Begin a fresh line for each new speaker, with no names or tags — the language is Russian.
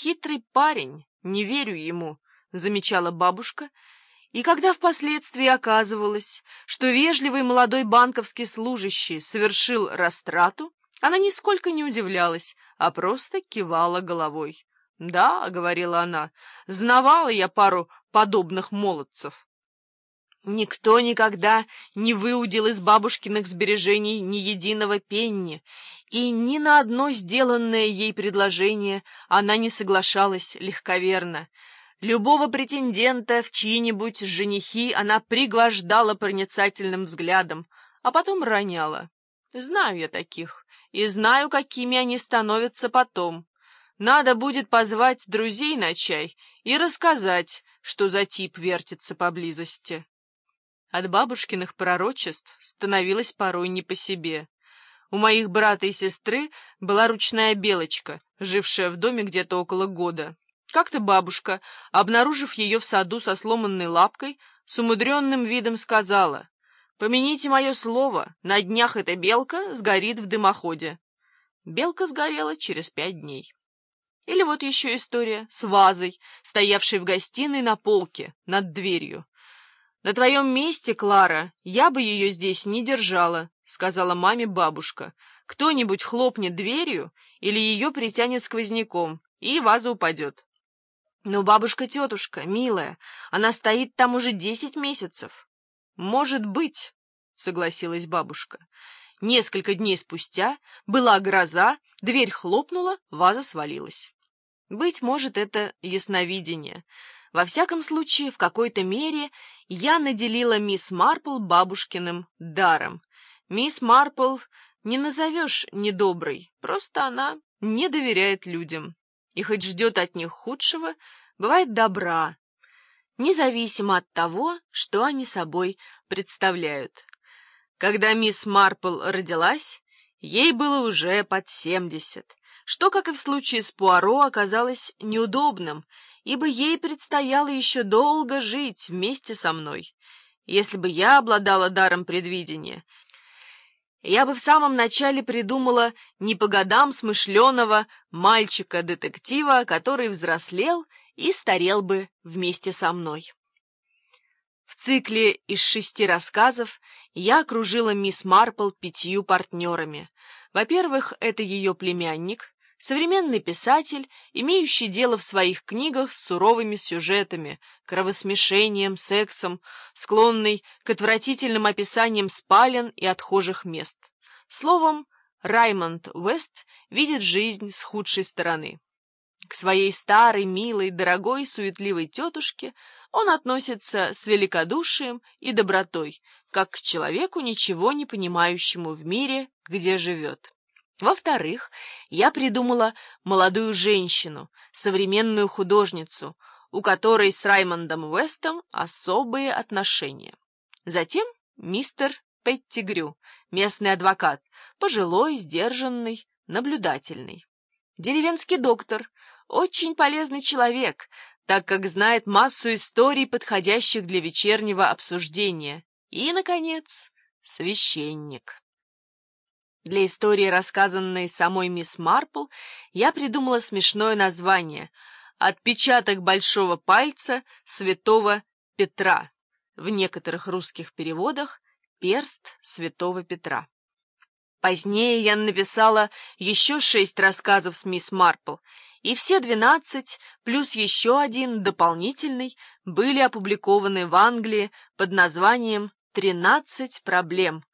Хитрый парень, не верю ему, замечала бабушка, и когда впоследствии оказывалось, что вежливый молодой банковский служащий совершил растрату, она нисколько не удивлялась, а просто кивала головой. «Да», — говорила она, — «знавала я пару подобных молодцев». Никто никогда не выудил из бабушкиных сбережений ни единого пенни, и ни на одно сделанное ей предложение она не соглашалась легковерно. Любого претендента в чьи-нибудь женихи она пригвождала проницательным взглядом, а потом роняла. Знаю я таких, и знаю, какими они становятся потом. Надо будет позвать друзей на чай и рассказать, что за тип вертится поблизости. От бабушкиных пророчеств становилось порой не по себе. У моих брата и сестры была ручная белочка, жившая в доме где-то около года. Как-то бабушка, обнаружив ее в саду со сломанной лапкой, с умудренным видом сказала, «Помяните мое слово, на днях эта белка сгорит в дымоходе». Белка сгорела через пять дней. Или вот еще история с вазой, стоявшей в гостиной на полке над дверью. «На твоем месте, Клара, я бы ее здесь не держала», — сказала маме бабушка. «Кто-нибудь хлопнет дверью или ее притянет сквозняком, и ваза упадет». «Но бабушка-тетушка, милая, она стоит там уже десять месяцев». «Может быть», — согласилась бабушка. Несколько дней спустя была гроза, дверь хлопнула, ваза свалилась. Быть может, это ясновидение — во всяком случае, в какой-то мере я наделила мисс Марпл бабушкиным даром. Мисс Марпл не назовешь недоброй, просто она не доверяет людям. И хоть ждет от них худшего, бывает добра, независимо от того, что они собой представляют. Когда мисс Марпл родилась, ей было уже под семьдесят, что, как и в случае с Пуаро, оказалось неудобным — ибо ей предстояло еще долго жить вместе со мной. Если бы я обладала даром предвидения, я бы в самом начале придумала не по годам смышленого мальчика-детектива, который взрослел и старел бы вместе со мной. В цикле из шести рассказов я окружила мисс Марпл пятью партнерами. Во-первых, это ее племянник, Современный писатель, имеющий дело в своих книгах с суровыми сюжетами, кровосмешением, сексом, склонный к отвратительным описаниям спален и отхожих мест. Словом, Раймонд Уэст видит жизнь с худшей стороны. К своей старой, милой, дорогой, суетливой тетушке он относится с великодушием и добротой, как к человеку, ничего не понимающему в мире, где живет. Во-вторых, я придумала молодую женщину, современную художницу, у которой с Раймондом Уэстом особые отношения. Затем мистер Петтигрю, местный адвокат, пожилой, сдержанный, наблюдательный. Деревенский доктор, очень полезный человек, так как знает массу историй, подходящих для вечернего обсуждения. И, наконец, священник. Для истории, рассказанной самой мисс Марпл, я придумала смешное название «Отпечаток большого пальца святого Петра». В некоторых русских переводах «Перст святого Петра». Позднее я написала еще шесть рассказов с мисс Марпл, и все двенадцать, плюс еще один дополнительный, были опубликованы в Англии под названием «Тринадцать проблем»